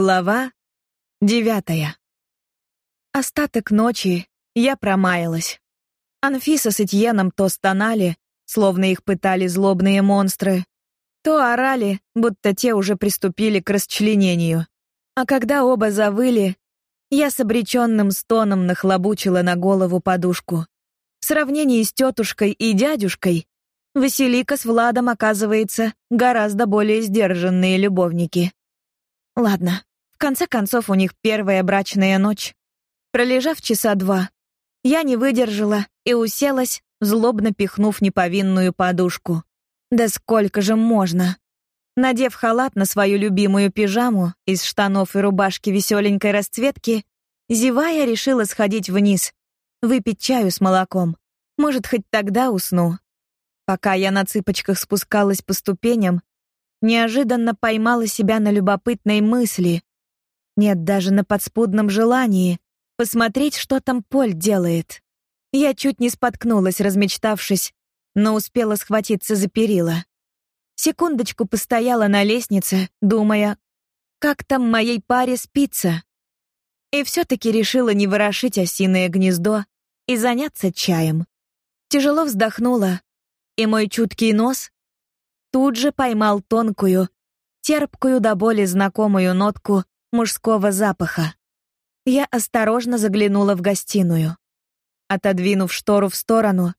Глава девятая. Остаток ночи я промаялась. Анфиса с Этьеном то стонали, словно их пытали злобные монстры, то орали, будто те уже приступили к расчленению. А когда оба завыли, я с обреченным стоном нахлобучила на голову подушку. В сравнении с тетушкой и дядюшкой, Василика с Владом, оказывается, гораздо более сдержанные любовники. Ладно, в конце концов у них первая брачная ночь. Пролежав часа два, я не выдержала и уселась, злобно пихнув неповинную подушку. Да сколько же можно? Надев халат на свою любимую пижаму из штанов и рубашки веселенькой расцветки, зевая решила сходить вниз, выпить чаю с молоком. Может, хоть тогда усну. Пока я на цыпочках спускалась по ступеням, неожиданно поймала себя на любопытной мысли. Нет, даже на подспудном желании посмотреть, что там Поль делает. Я чуть не споткнулась, размечтавшись, но успела схватиться за перила. Секундочку постояла на лестнице, думая, как там моей паре спится. И все таки решила не ворошить осиное гнездо и заняться чаем. Тяжело вздохнула, и мой чуткий нос тут же поймал тонкую, терпкую до боли знакомую нотку мужского запаха. Я осторожно заглянула в гостиную. Отодвинув штору в сторону,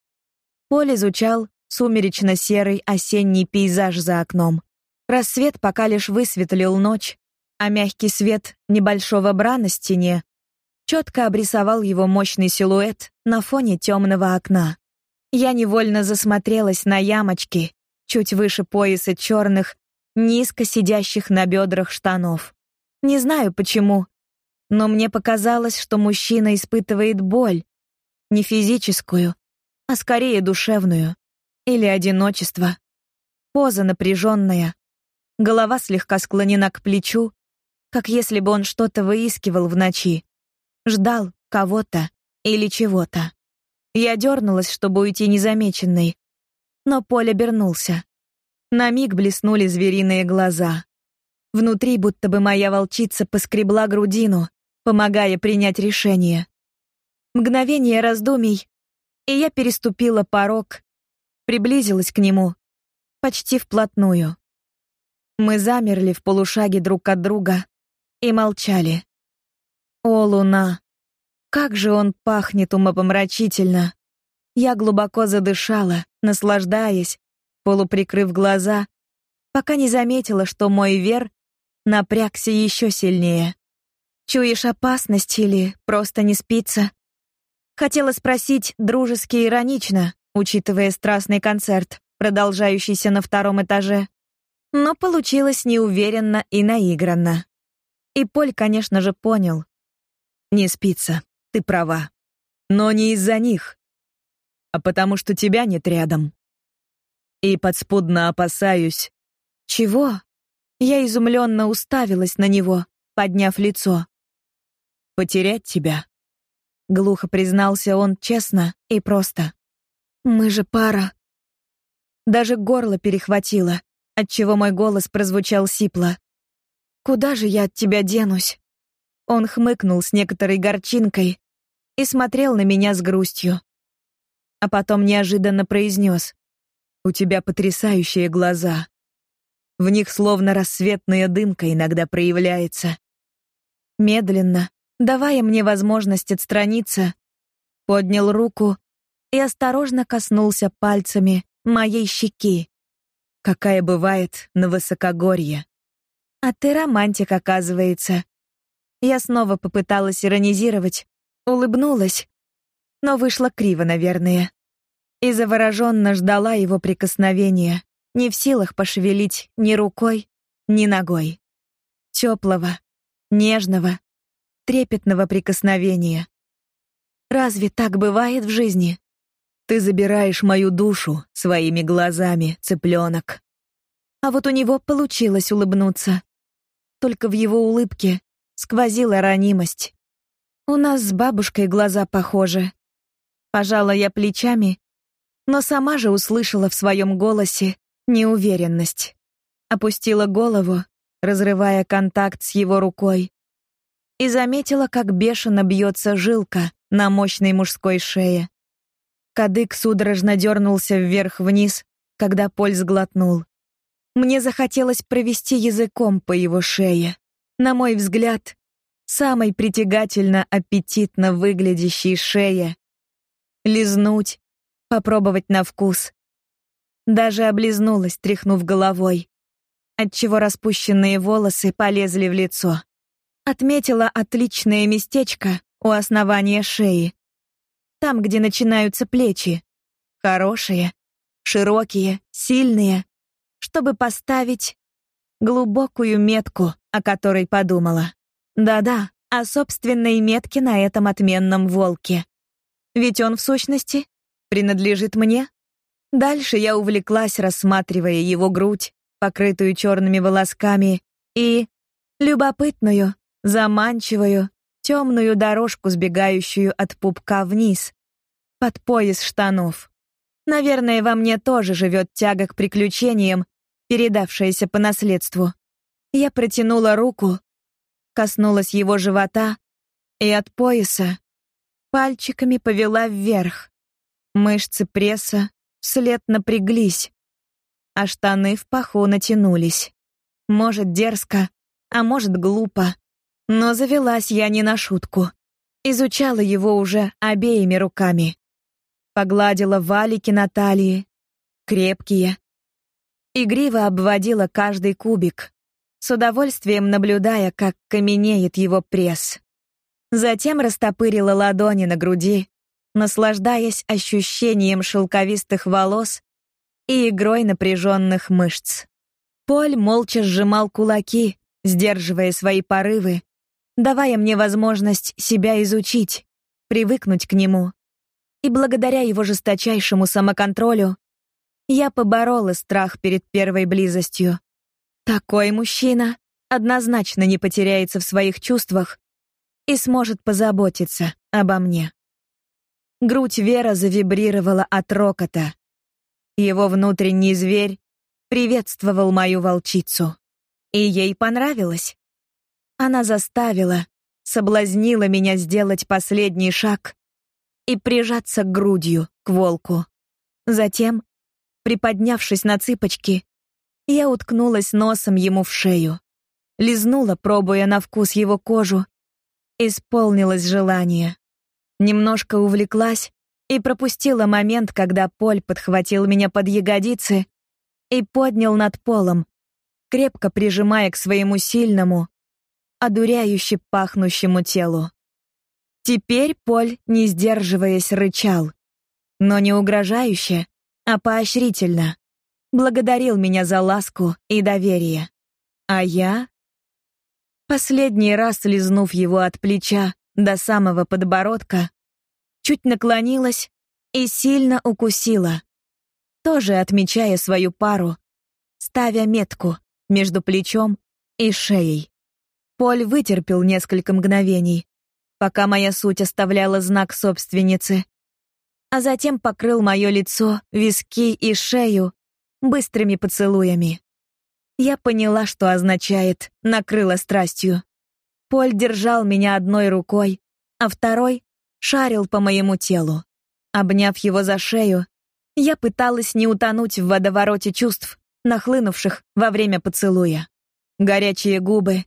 Поль изучал сумеречно-серый осенний пейзаж за окном. Рассвет пока лишь высветлил ночь, а мягкий свет небольшого бра на стене четко обрисовал его мощный силуэт на фоне темного окна. Я невольно засмотрелась на ямочки чуть выше пояса черных, низко сидящих на бедрах штанов. Не знаю почему, но мне показалось, что мужчина испытывает боль, не физическую, а скорее душевную, или одиночество. Поза напряженная, голова слегка склонена к плечу, как если бы он что-то выискивал в ночи, ждал кого-то или чего-то. Я дернулась, чтобы уйти незамеченной, но Поль обернулся. На миг блеснули звериные глаза. Внутри будто бы моя волчица поскребла грудину, помогая принять решение. Мгновение раздумий, и я переступила порог, приблизилась к нему почти вплотную. Мы замерли в полушаге друг от друга и молчали. О, луна, как же он пахнет умопомрачительно. Я глубоко задышала, наслаждаясь, полуприкрыв глаза, пока не заметила, что мой вер напрягся еще сильнее. Чуешь опасность или просто не спится? Хотела спросить дружески и иронично, учитывая страстный концерт, продолжающийся на втором этаже, но получилось неуверенно и наигранно. И Поль, конечно же, понял. Не спится. Ты права. Но не из-за них, а потому что тебя нет рядом. И подспудно опасаюсь. Чего? Я изумленно уставилась на него, подняв лицо потерять тебя. Глухо признался он честно и просто. Мы же пара. Даже горло перехватило, отчего мой голос прозвучал сипло. Куда же я от тебя денусь? Он хмыкнул с некоторой горчинкой и смотрел на меня с грустью. А потом неожиданно произнес: "У тебя потрясающие глаза. В них словно рассветная дымка иногда проявляется". Медленно, давая мне возможность отстраниться, поднял руку и осторожно коснулся пальцами моей щеки, какая бывает на высокогорье. А ты романтик, оказывается. Я снова попыталась иронизировать, улыбнулась, но вышло криво, наверное. И завороженно ждала его прикосновения, не в силах пошевелить ни рукой, ни ногой. Теплого, нежного, трепетного прикосновения. Разве так бывает в жизни? Ты забираешь мою душу своими глазами, цыпленок. А вот у него получилось улыбнуться. Только в его улыбке сквозила ранимость. У нас с бабушкой глаза похожи. Пожала я плечами, но сама же услышала в своем голосе неуверенность. Опустила голову разрывая контакт с его рукой, и заметила, как бешено бьется жилка на мощной мужской шее. Кадык судорожно дернулся вверх-вниз, когда Поль сглотнул. Мне захотелось провести языком по его шее. На мой взгляд, самой притягательно аппетитно выглядящей шее. Лизнуть, попробовать на вкус. Даже облизнулась, тряхнув головой, отчего распущенные волосы полезли в лицо. Отметила отличное местечко у основания шеи. Там, где начинаются плечи. Хорошие, широкие, сильные, чтобы поставить глубокую метку, о которой подумала. Да-да, о собственной метке на этом отменном волке. Ведь он в сущности принадлежит мне. Дальше я увлеклась, рассматривая его грудь, покрытую черными волосками, и любопытную, заманчивую, темную дорожку, сбегающую от пупка вниз, под пояс штанов. Наверное, во мне тоже живет тяга к приключениям, передавшаяся по наследству. Я протянула руку, коснулась его живота и от пояса пальчиками повела вверх. Мышцы пресса вслед напряглись, а штаны в паху натянулись. Может, дерзко, а может, глупо. Но завелась я не на шутку. Изучала его уже обеими руками. Погладила валики на талии, крепкие. Игриво обводила каждый кубик, с удовольствием наблюдая, как каменеет его пресс. Затем растопырила ладони на груди, наслаждаясь ощущением шелковистых волос и игрой напряженных мышц. Поль молча сжимал кулаки, сдерживая свои порывы, давая мне возможность себя изучить, привыкнуть к нему. И благодаря его жесточайшему самоконтролю я поборола страх перед первой близостью. Такой мужчина однозначно не потеряется в своих чувствах и сможет позаботиться обо мне. Грудь Вера завибрировала от рокота. Его внутренний зверь приветствовал мою волчицу. И ей понравилось. Она заставила, соблазнила меня сделать последний шаг и прижаться грудью к волку. Затем, приподнявшись на цыпочки, я уткнулась носом ему в шею, лизнула, пробуя на вкус его кожу, исполнилось желание. Немножко увлеклась и пропустила момент, когда Поль подхватил меня под ягодицы и поднял над полом, крепко прижимая к своему сильному, одуряюще пахнущему телу. Теперь Поль, не сдерживаясь, рычал, но не угрожающе, а поощрительно. Благодарил меня за ласку и доверие. А я последний раз лизнув его от плеча, до самого подбородка, чуть наклонилась и сильно укусила, тоже отмечая свою пару, ставя метку между плечом и шеей. Поль вытерпел несколько мгновений, пока моя суть оставляла знак собственницы, а затем покрыл мое лицо, виски и шею быстрыми поцелуями. Я поняла, что означает «накрыла страстью». Поль держал меня одной рукой, а второй шарил по моему телу. Обняв его за шею, я пыталась не утонуть в водовороте чувств, нахлынувших во время поцелуя. Горячие губы,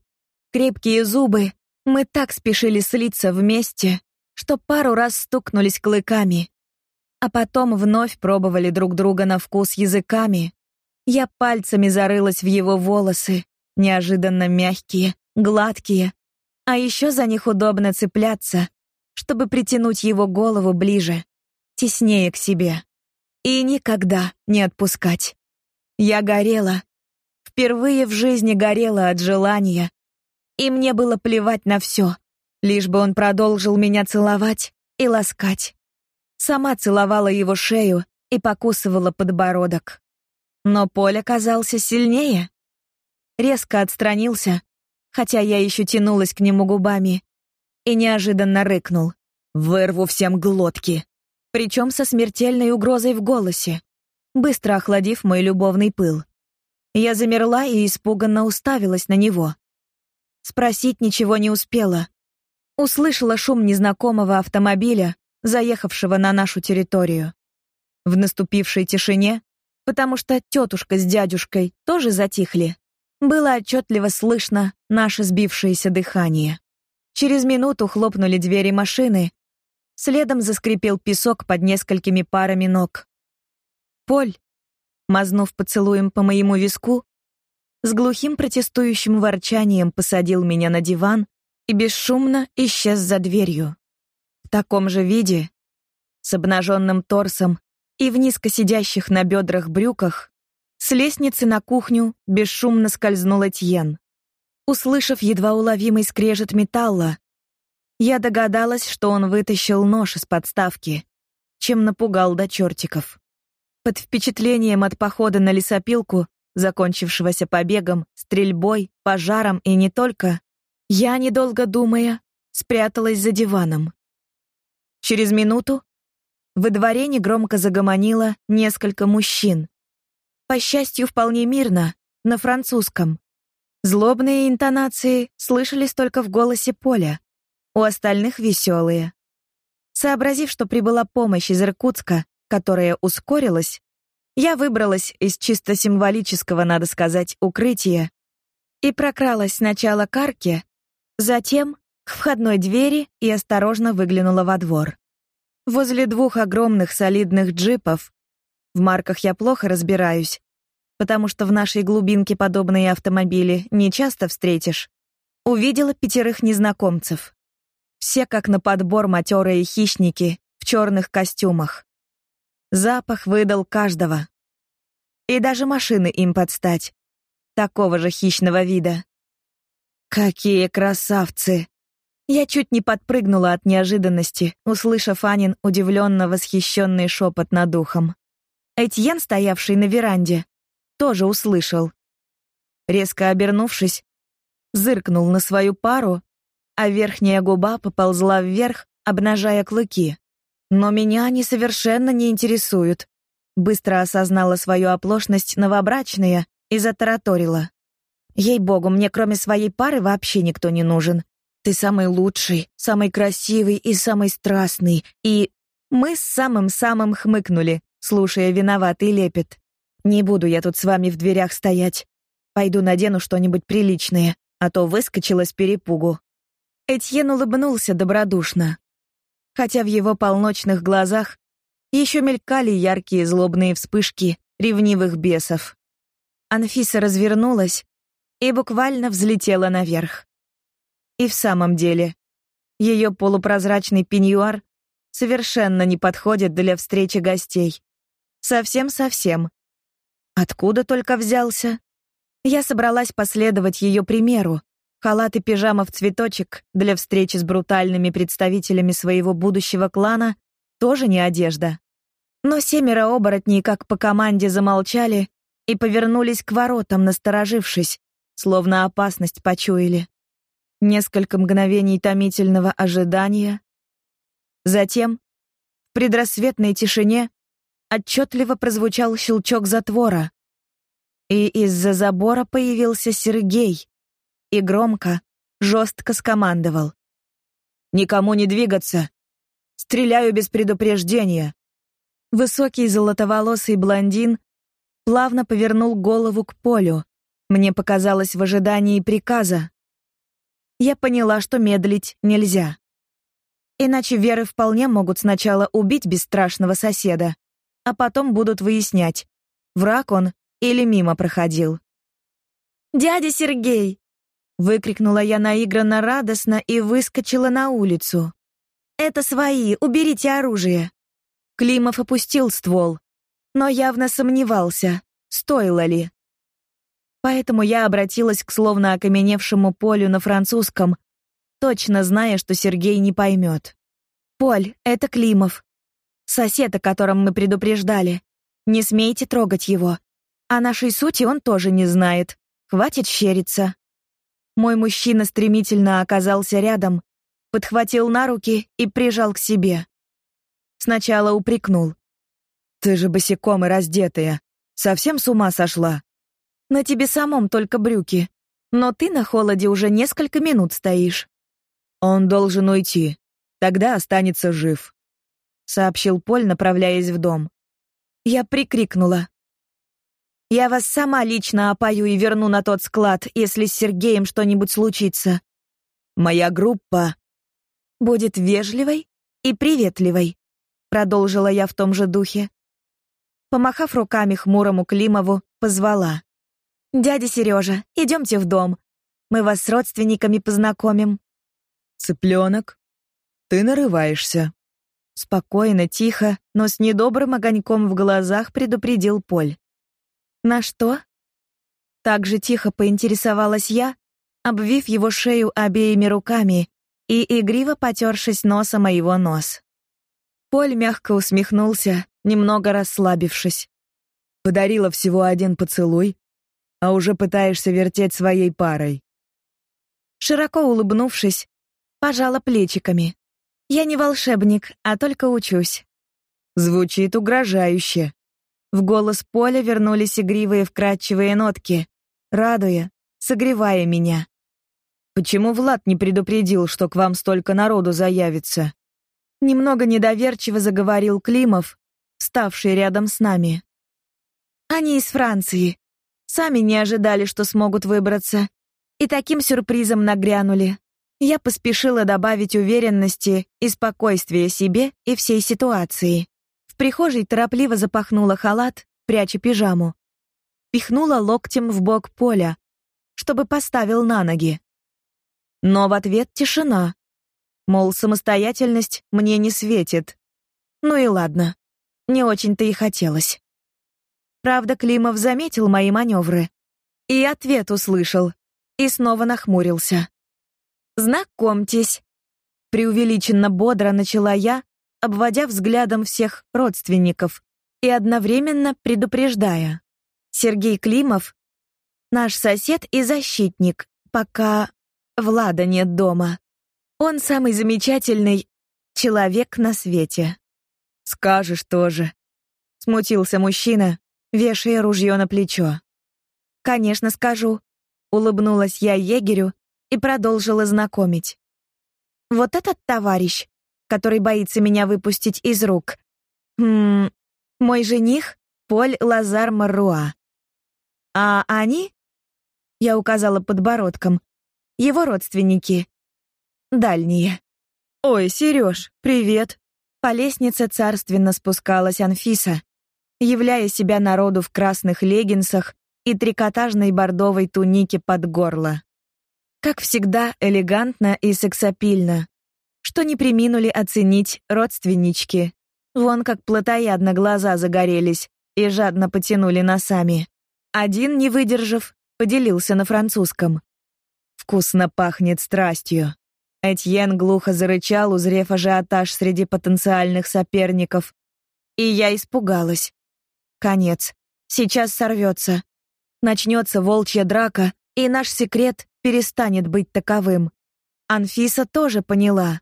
крепкие зубы, мы так спешили слиться вместе, что пару раз стукнулись клыками, а потом вновь пробовали друг друга на вкус языками. Я пальцами зарылась в его волосы, неожиданно мягкие, гладкие, а еще за них удобно цепляться, чтобы притянуть его голову ближе, теснее к себе. И никогда не отпускать. Я горела. Впервые в жизни горела от желания. И мне было плевать на все, лишь бы он продолжил меня целовать и ласкать. Сама целовала его шею и покусывала подбородок. Но Поль оказался сильнее. Резко отстранился, хотя я еще тянулась к нему губами, и неожиданно рыкнул. «Вырву всем глотки!» Причем со смертельной угрозой в голосе, быстро охладив мой любовный пыл. Я замерла и испуганно уставилась на него. Спросить ничего не успела. Услышала шум незнакомого автомобиля, заехавшего на нашу территорию. В наступившей тишине, потому что тетушка с дядюшкой тоже затихли, было отчетливо слышно наше сбившееся дыхание. Через минуту хлопнули двери машины, следом заскрипел песок под несколькими парами ног. Поль, мазнув поцелуем по моему виску, с глухим протестующим ворчанием посадил меня на диван и бесшумно исчез за дверью. В таком же виде, с обнаженным торсом и в низко сидящих на бедрах брюках, с лестницы на кухню бесшумно скользнул Этьен. Услышав едва уловимый скрежет металла, я догадалась, что он вытащил нож из подставки, чем напугал до чертиков. Под впечатлением от похода на лесопилку, закончившегося побегом, стрельбой, пожаром и не только, я, недолго думая, спряталась за диваном. Через минуту во дворе негромко загомонило несколько мужчин. По счастью, вполне мирно, на французском. Злобные интонации слышались только в голосе Поля. У остальных веселые. Сообразив, что прибыла помощь из Иркутска, которая ускорилась, я выбралась из чисто символического, надо сказать, укрытия и прокралась сначала к арке, затем к входной двери и осторожно выглянула во двор. Возле двух огромных солидных джипов, в марках я плохо разбираюсь, потому что в нашей глубинке подобные автомобили не часто встретишь, увидела пятерых незнакомцев. Все как на подбор матерые хищники в черных костюмах. Запах выдал каждого. И даже машины им подстать. Такого же хищного вида. Какие красавцы! Я чуть не подпрыгнула от неожиданности, услышав Анин удивленно восхищенный шепот над ухом. Этьен, стоявший на веранде, тоже услышал. Резко обернувшись, зыркнул на свою пару, а верхняя губа поползла вверх, обнажая клыки. Но меня они совершенно не интересуют. Быстро осознала свою оплошность новобрачная и затараторила. Ей-богу, мне кроме своей пары вообще никто не нужен. Ты самый лучший, самый красивый и самый страстный. И мы с самым-самым хмыкнули, слушая виноватый лепет. Не буду я тут с вами в дверях стоять. Пойду надену что-нибудь приличное, а то выскочила с перепугу. Этьен улыбнулся добродушно, хотя в его полночных глазах еще мелькали яркие злобные вспышки ревнивых бесов. Анфиса развернулась и буквально взлетела наверх. И в самом деле, ее полупрозрачный пеньюар совершенно не подходит для встречи гостей. Совсем-совсем. Откуда только взялся? Я собралась последовать ее примеру. Халат и пижама в цветочек для встречи с брутальными представителями своего будущего клана тоже не одежда. Но семеро оборотней, как по команде, замолчали и повернулись к воротам, насторожившись, словно опасность почуяли. Несколько мгновений томительного ожидания. Затем, в предрассветной тишине, отчетливо прозвучал щелчок затвора. И из-за забора появился Сергей и громко, жестко скомандовал. «Никому не двигаться! Стреляю без предупреждения!» Высокий золотоволосый блондин плавно повернул голову к полю. Мне показалось в ожидании приказа, я поняла, что медлить нельзя. Иначе веры вполне могут сначала убить бесстрашного соседа, а потом будут выяснять, враг он или мимо проходил. «Дядя Сергей!» — выкрикнула я наигранно радостно и выскочила на улицу. «Это свои, уберите оружие!» Климов опустил ствол, но явно сомневался, стоило ли. Поэтому я обратилась к словно окаменевшему Полю на французском, точно зная, что Сергей не поймет. «Поль, это Климов. Сосед, о котором мы предупреждали. Не смейте трогать его. О нашей сути он тоже не знает. Хватит щериться». Мой мужчина стремительно оказался рядом, подхватил на руки и прижал к себе. Сначала упрекнул. «Ты же босиком и раздетая. Совсем с ума сошла? На тебе самом только брюки, но ты на холоде уже несколько минут стоишь. Он должен уйти. Тогда останется жив, сообщил Поль, направляясь в дом. Я прикрикнула: "Я вас сама лично опою и верну на тот склад, если с Сергеем что-нибудь случится. Моя группа будет вежливой и приветливой", продолжила я в том же духе. Помахав руками хмурому Климову, позвала: "Дядя Сережа, идемте в дом. Мы вас с родственниками познакомим". Цыпленок, ты нарываешься. Спокойно, тихо, но с недобрым огоньком в глазах предупредил Поль. На что? Так же тихо поинтересовалась я, обвив его шею обеими руками и игриво потёршись носом о его нос. Поль мягко усмехнулся, немного расслабившись. Подарила всего один поцелуй, а уже пытаешься вертеть своей парой. Широко улыбнувшись, пожала плечиками. Я не волшебник, а только учусь. Звучит угрожающе. В голос Поля вернулись игривые вкрадчивые нотки, радуя, согревая меня. Почему Влад не предупредил, что к вам столько народу заявится? Немного недоверчиво заговорил Климов, ставший рядом с нами. Они из Франции. Сами не ожидали, что смогут выбраться, и таким сюрпризом нагрянули. Я поспешила добавить уверенности и спокойствия себе и всей ситуации. В прихожей торопливо запахнула халат, пряча пижаму. Пихнула локтем в бок Поля, чтобы поставил на ноги. Но в ответ тишина. Мол, самостоятельность мне не светит. Ну и ладно. Не очень-то и хотелось. Правда, Климов заметил мои маневры и ответ услышал, и снова нахмурился. Знакомьтесь, преувеличенно бодро начала я, обводя взглядом всех родственников и одновременно предупреждая. Сергей Климов наш сосед и защитник, пока Влада нет дома. Он самый замечательный человек на свете. Скажешь тоже, смутился мужчина, вешая ружье на плечо. Конечно, скажу, улыбнулась я егерю и продолжила знакомить. Вот этот товарищ, который боится меня выпустить из рук. Хм, мой жених Поль Лазар Маруа. А они? Я указала подбородком. Его родственники. Дальние. Ой, Сереж, привет. По лестнице царственно спускалась Анфиса, являя себя народу в красных леггинсах и трикотажной бордовой тунике под горло. Как всегда, элегантно и сексапильно, что не приминули оценить родственнички. Вон как плотоядно глаза загорелись и жадно потянули носами. Один, не выдержав, поделился на французском. Вкусно пахнет страстью. Этьен глухо зарычал, узрев ажиотаж среди потенциальных соперников. И я испугалась. Конец. Сейчас сорвется. Начнется волчья драка, и наш секрет перестанет быть таковым. Анфиса тоже поняла.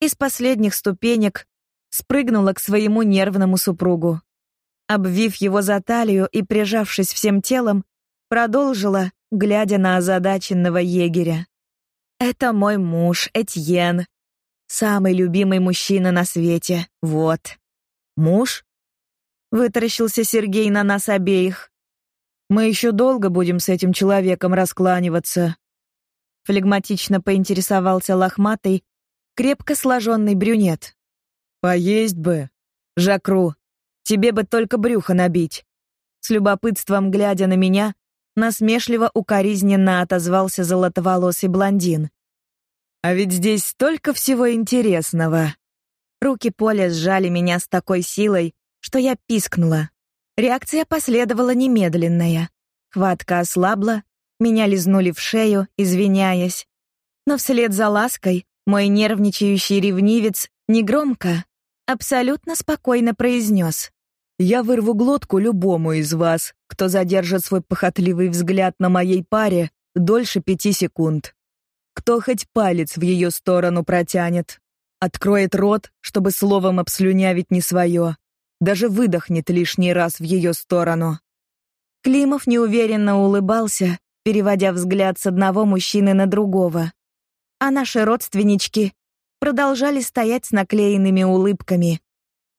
Из последних ступенек спрыгнула к своему нервному супругу. Обвив его за талию и прижавшись всем телом, продолжила, глядя на озадаченного егеря. Это мой муж, Этьен. Самый любимый мужчина на свете. Вот. Муж? Вытаращился Сергей на нас обеих. Мы еще долго будем с этим человеком раскланиваться. Флегматично поинтересовался лохматый, крепко сложенный брюнет. Поесть бы, Жакру. Тебе бы только брюхо набить. С любопытством глядя на меня, насмешливо укоризненно отозвался золотоволосый блондин. А ведь здесь столько всего интересного. Руки Поля сжали меня с такой силой, что я пискнула. Реакция последовала немедленная. Хватка ослабла, меня лизнули в шею, извиняясь. Но вслед за лаской мой нервничающий ревнивец негромко, абсолютно спокойно произнес: "Я вырву глотку любому из вас, кто задержит свой похотливый взгляд на моей паре дольше пяти секунд. Кто хоть палец в ее сторону протянет, откроет рот, чтобы словом обслюнявить не свое, даже выдохнет лишний раз в ее сторону. Климов неуверенно улыбался, переводя взгляд с одного мужчины на другого. А наши родственнички продолжали стоять с наклеенными улыбками,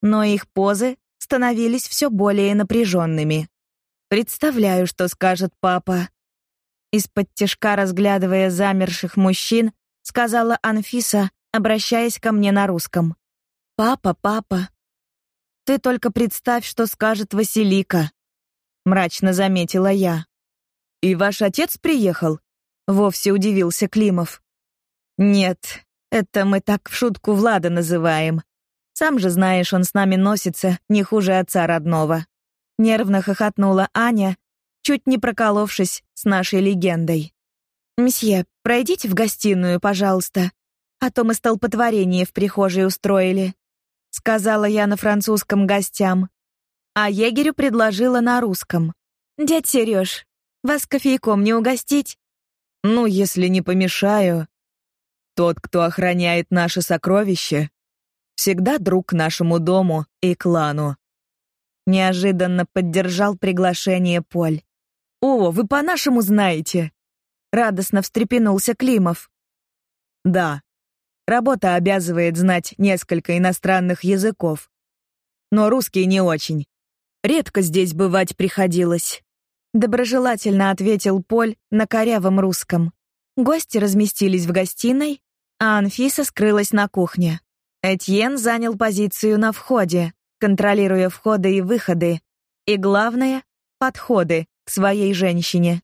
но их позы становились все более напряженными. Представляю, что скажет папа. Из-под тишка разглядывая замерших мужчин, сказала Анфиса, обращаясь ко мне на русском. Папа, папа. Ты только представь, что скажет Василика, мрачно заметила я. И ваш отец приехал? вовсе удивился Климов. Нет, это мы так в шутку Влада называем. Сам же знаешь, он с нами носится не хуже отца родного. Нервно хохотнула Аня, чуть не проколовшись с нашей легендой. Месье, пройдите в гостиную, пожалуйста, а то мы столпотворение в прихожей устроили, сказала я на французском гостям, а егерю предложила на русском. Дядь Сереж, вас кофейком не угостить? Ну, если не помешаю, тот, кто охраняет наше сокровище, всегда друг нашему дому и клану. Неожиданно поддержал приглашение Поль. О, вы по-нашему знаете? Радостно встрепенулся Климов. Да. Работа обязывает знать несколько иностранных языков. Но русский не очень. Редко здесь бывать приходилось. Доброжелательно ответил Поль на корявом русском. Гости разместились в гостиной, а Анфиса скрылась на кухне. Этьен занял позицию на входе, контролируя входы и выходы, и главное подходы к своей женщине.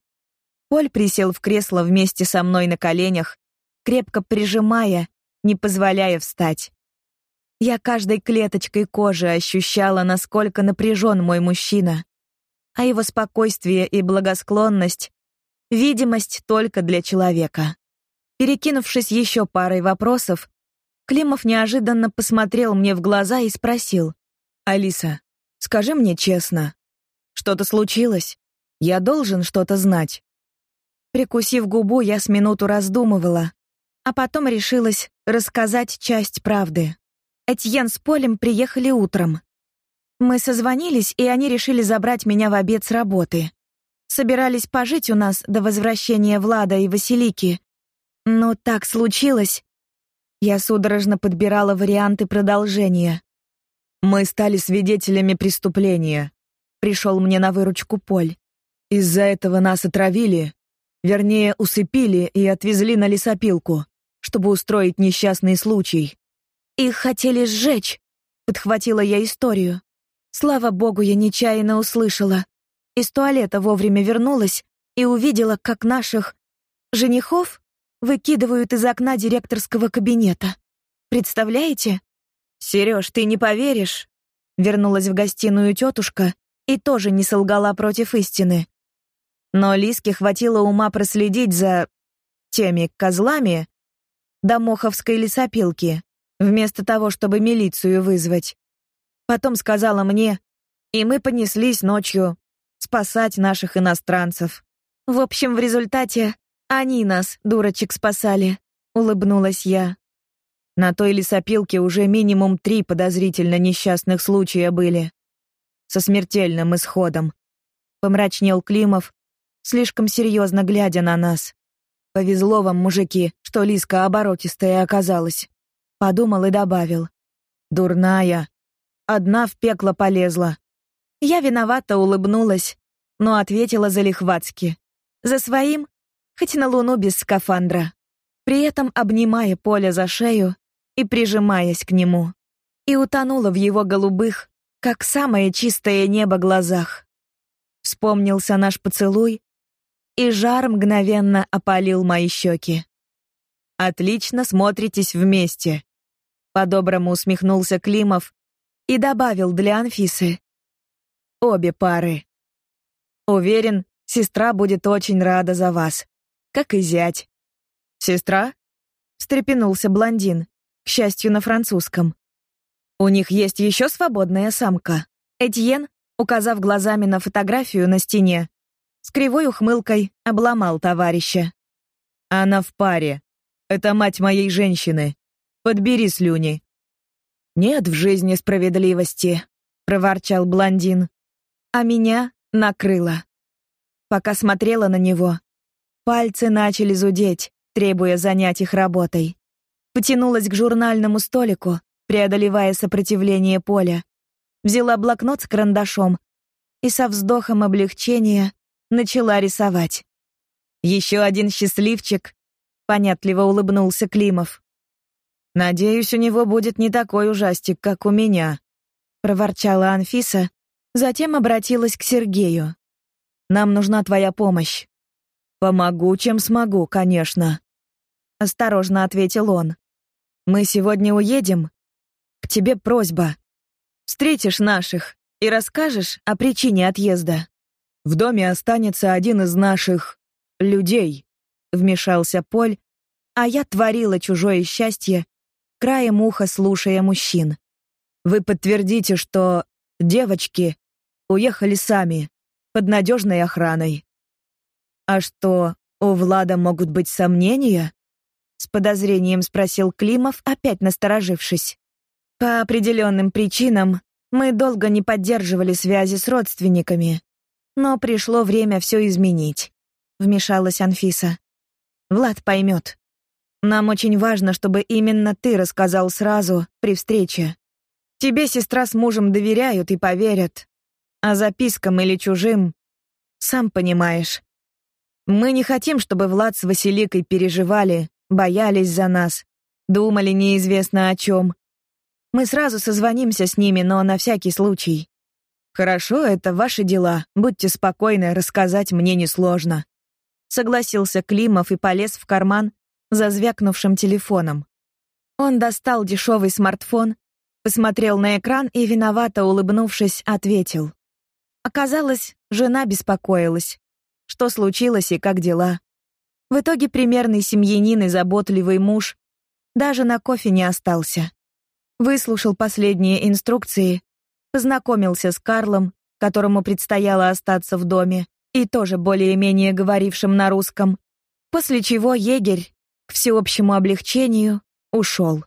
Поль присел в кресло вместе со мной на коленях, крепко прижимая, не позволяя встать. Я каждой клеточкой кожи ощущала, насколько напряжен мой мужчина, а его спокойствие и благосклонность видимость только для человека. Перекинувшись еще парой вопросов, Климов неожиданно посмотрел мне в глаза и спросил: "Алиса, скажи мне честно, что-то случилось? Я должен что-то знать". Прикусив губу, я с минуту раздумывала, а потом решилась рассказать часть правды. Этьен с Полем приехали утром. Мы созвонились, и они решили забрать меня в обед с работы. Собирались пожить у нас до возвращения Влада и Василики, но так случилось. Я судорожно подбирала варианты продолжения. Мы стали свидетелями преступления. Пришел мне на выручку Поль. Из-за этого нас отравили, вернее, усыпили и отвезли на лесопилку, чтобы устроить несчастный случай. Их хотели сжечь, подхватила я историю. Слава богу, я нечаянно услышала. Из туалета вовремя вернулась и увидела, как наших женихов выкидывают из окна директорского кабинета. Представляете? Сереж, ты не поверишь. Вернулась в гостиную тетушка и тоже не солгала против истины. Но Лиске хватило ума проследить за теми козлами до Моховской лесопилки, вместо того, чтобы милицию вызвать. Потом сказала мне, и мы понеслись ночью спасать наших иностранцев. В общем, в результате они нас, дурочек, спасали, улыбнулась я. На той лесопилке уже минимум три подозрительно несчастных случая были. Со смертельным исходом. Помрачнел Климов, слишком серьезно глядя на нас. Повезло вам, мужики, что Лиска оборотистая оказалась. Подумал и добавил. Дурная. Одна в пекло полезла. Я виновато улыбнулась, но ответила залихватски. За своим хоть на Луну без скафандра, при этом обнимая Поля за шею и прижимаясь к нему, и утонула в его голубых, как самое чистое небо глазах. Вспомнился наш поцелуй, и жар мгновенно опалил мои щеки. Отлично смотритесь вместе, по-доброму усмехнулся Климов и добавил для Анфисы: Обе пары. Уверен, сестра будет очень рада за вас как и зять. Сестра? встрепенулся блондин, к счастью, на французском. У них есть еще свободная самка. Этьен, указав глазами на фотографию на стене, с кривой ухмылкой обломал товарища. Она в паре. Это мать моей женщины. Подбери слюни. Нет в жизни справедливости, проворчал блондин. А меня накрыло. пока смотрела на него, пальцы начали зудеть, требуя занять их работой. Потянулась к журнальному столику, преодолевая сопротивление поля. Взяла блокнот с карандашом и со вздохом облегчения начала рисовать. Еще один счастливчик, понятливо улыбнулся Климов. Надеюсь, у него будет не такой ужастик, как у меня, проворчала Анфиса, затем обратилась к Сергею. Нам нужна твоя помощь. Помогу, чем смогу, конечно, осторожно ответил он. Мы сегодня уедем. К тебе просьба. Встретишь наших и расскажешь о причине отъезда. В доме останется один из наших людей, вмешался Поль, а я творила чужое счастье, краем уха слушая мужчин. Вы подтвердите, что девочки уехали сами, под надежной охраной. А что, у Влада могут быть сомнения? С подозрением спросил Климов, опять насторожившись. По определенным причинам мы долго не поддерживали связи с родственниками, но пришло время все изменить, вмешалась Анфиса. Влад поймет. Нам очень важно, чтобы именно ты рассказал сразу при встрече. Тебе сестра с мужем доверяют и поверят. А запискам или чужим, сам понимаешь. Мы не хотим, чтобы Влад с Василикой переживали, боялись за нас, думали неизвестно о чем. Мы сразу созвонимся с ними, но на всякий случай. Хорошо, это ваши дела. Будьте спокойны, рассказать мне несложно. Согласился Климов и полез в карман за звякнувшим телефоном. Он достал дешевый смартфон, посмотрел на экран и виновато улыбнувшись, ответил: Оказалось, жена беспокоилась. Что случилось и как дела? В итоге примерный семьянин и заботливый муж даже на кофе не остался. Выслушал последние инструкции познакомился с Карлом, которому предстояло остаться в доме, и тоже более-менее говорившим на русском, после чего егерь, к всеобщему облегчению, ушел.